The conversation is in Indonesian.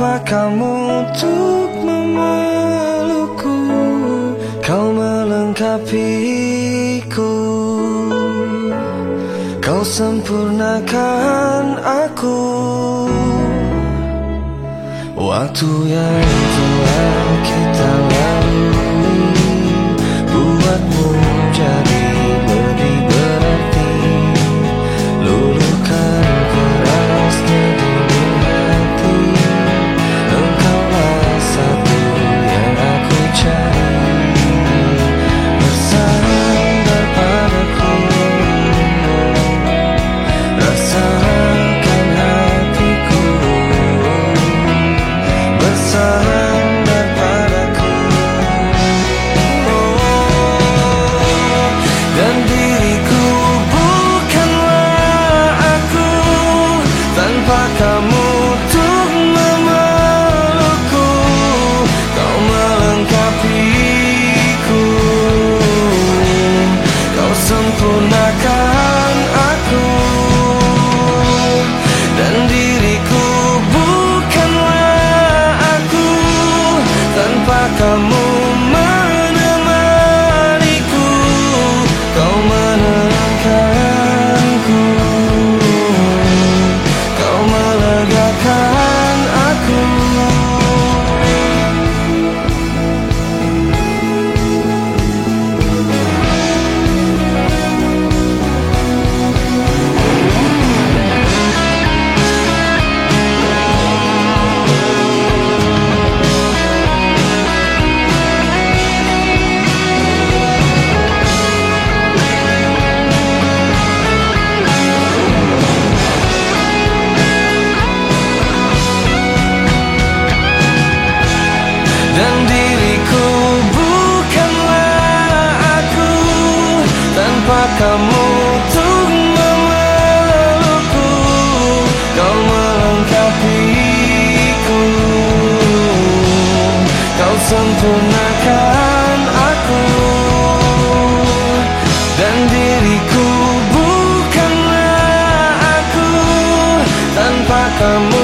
Siapa kamu untuk memelukku? Kau melengkapiku. Kau sempurnakan aku. Waktu yang telah kita Tanpa kamu untuk memelukku? Kau melengkapiku Kau sempurnakan aku. Dan diriku bukanlah aku. Tanpa kamu